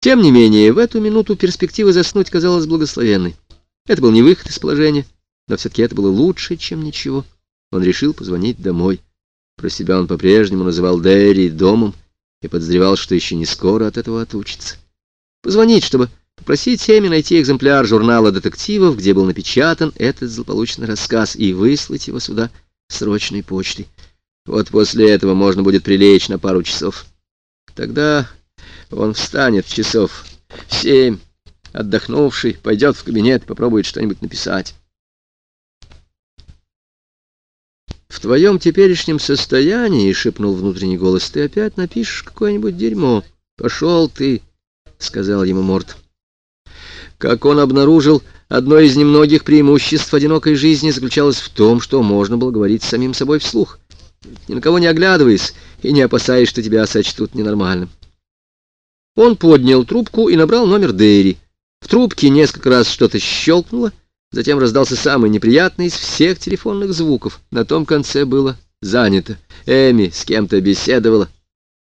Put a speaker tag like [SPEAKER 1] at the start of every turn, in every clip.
[SPEAKER 1] Тем не менее, в эту минуту перспектива заснуть казалась благословенной. Это был не выход из положения, но все-таки это было лучше, чем ничего. Он решил позвонить домой. Про себя он по-прежнему называл Дэри домом и подозревал, что еще не скоро от этого отучится. Позвонить, чтобы попросить Эми найти экземпляр журнала детективов, где был напечатан этот злополучный рассказ, и выслать его сюда срочной почтой. Вот после этого можно будет прилечь на пару часов. Тогда он встанет часов в семь, отдохнувший, пойдет в кабинет попробует что-нибудь написать. «В твоем теперешнем состоянии, — шепнул внутренний голос, — ты опять напишешь какое-нибудь дерьмо. Пошел ты, — сказал ему Морт. Как он обнаружил, одно из немногих преимуществ одинокой жизни заключалось в том, что можно было говорить самим собой вслух, ни на кого не оглядываясь и не опасаясь, что тебя сочтут ненормальным. Он поднял трубку и набрал номер Дэри. В трубке несколько раз что-то щелкнуло, Затем раздался самый неприятный из всех телефонных звуков. На том конце было занято. Эми с кем-то беседовала.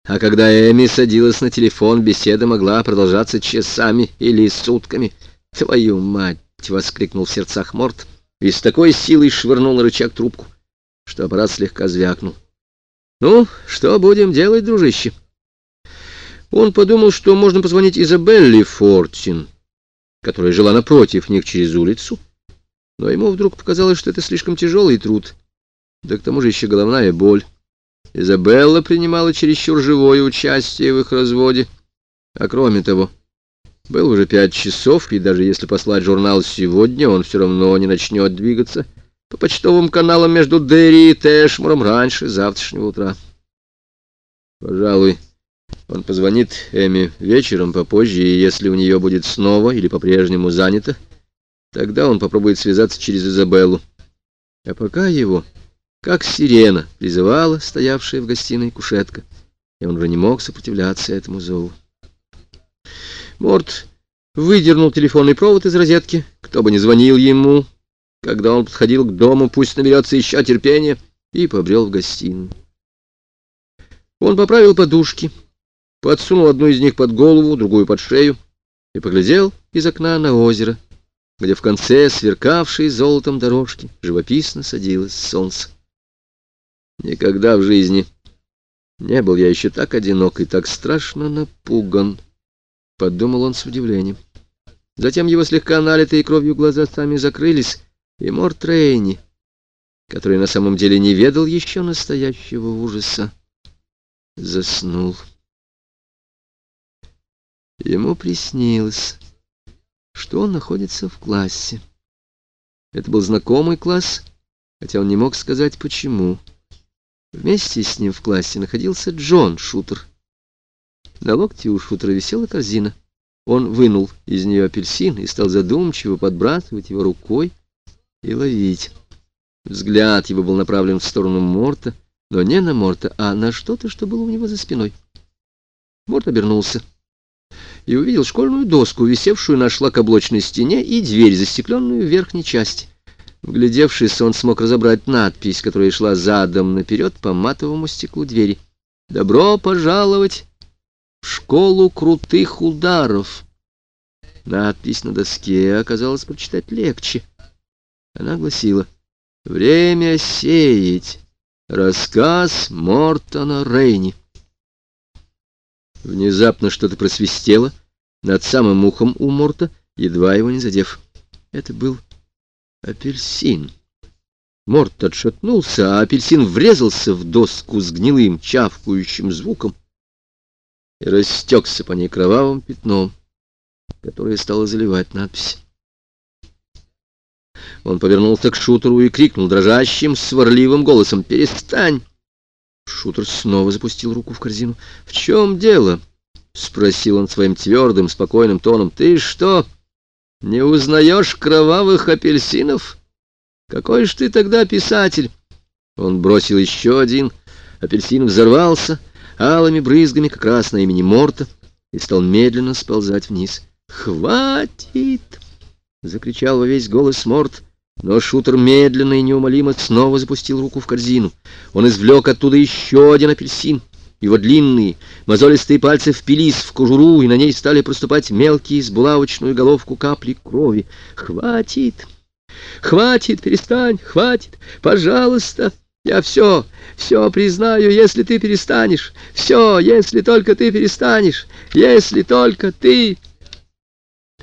[SPEAKER 1] А когда Эми садилась на телефон, беседа могла продолжаться часами или сутками. «Твою мать!» — воскликнул в сердцах Морт и с такой силой швырнул на рычаг трубку, что аппарат слегка звякнул. «Ну, что будем делать, дружище?» Он подумал, что можно позвонить Изабелле Фортин, которая жила напротив них через улицу, но ему вдруг показалось, что это слишком тяжелый труд. Да к тому же еще головная боль. Изабелла принимала чересчур живое участие в их разводе. А кроме того, было уже пять часов, и даже если послать журнал сегодня, он все равно не начнет двигаться по почтовым каналам между Дерри и Тэшмуром раньше завтрашнего утра. Пожалуй, он позвонит Эми вечером попозже, и если у нее будет снова или по-прежнему занято, Тогда он попробует связаться через Изабеллу. А пока его, как сирена, призывала стоявшая в гостиной кушетка, и он уже не мог сопротивляться этому зову. Морт выдернул телефонный провод из розетки, кто бы ни звонил ему, когда он подходил к дому, пусть наберется еще терпения, и побрел в гостиную. Он поправил подушки, подсунул одну из них под голову, другую под шею и поглядел из окна на озеро, где в конце сверкавшей золотом дорожки живописно садилось солнце. Никогда в жизни не был я еще так одинок и так страшно напуган, — подумал он с удивлением. Затем его слегка налитые кровью глаза сами закрылись, и Морт Рейни, который на самом деле не ведал еще настоящего ужаса, заснул. Ему приснилось что он находится в классе. Это был знакомый класс, хотя он не мог сказать, почему. Вместе с ним в классе находился Джон Шутер. На локте у Шутера висела корзина. Он вынул из нее апельсин и стал задумчиво подбрасывать его рукой и ловить. Взгляд его был направлен в сторону Морта, но не на Морта, а на что-то, что было у него за спиной. Морт обернулся и увидел школьную доску, висевшую на шлакоблочной стене, и дверь, застекленную в верхней части. Вглядевшись, он смог разобрать надпись, которая шла задом наперед по матовому стеклу двери. «Добро пожаловать в школу крутых ударов!» Надпись на доске оказалось прочитать легче. Она гласила «Время сеять. Рассказ Мортона Рейни». Внезапно что-то просвистело над самым ухом у Морта, едва его не задев. Это был апельсин. Морт отшатнулся, а апельсин врезался в доску с гнилым чавкающим звуком и растекся по ней кровавым пятном, которое стало заливать надпись. Он повернулся к шутеру и крикнул дрожащим, сварливым голосом «Перестань!» Шутер снова запустил руку в корзину. «В чем дело?» — спросил он своим твердым, спокойным тоном. «Ты что, не узнаешь кровавых апельсинов? Какой ж ты тогда писатель?» Он бросил еще один. Апельсин взорвался алыми брызгами как раз на имени Морта и стал медленно сползать вниз. «Хватит!» — закричал во весь голос Морт. Но шутер медленно и неумолимо снова запустил руку в корзину. Он извлек оттуда еще один апельсин Его длинные, мозолистые пальцы впились в кожуру, и на ней стали проступать мелкие с булавочную головку капли крови. «Хватит! Хватит! Перестань! Хватит! Пожалуйста! Я все, все признаю, если ты перестанешь! Все, если только ты перестанешь! Если только ты...»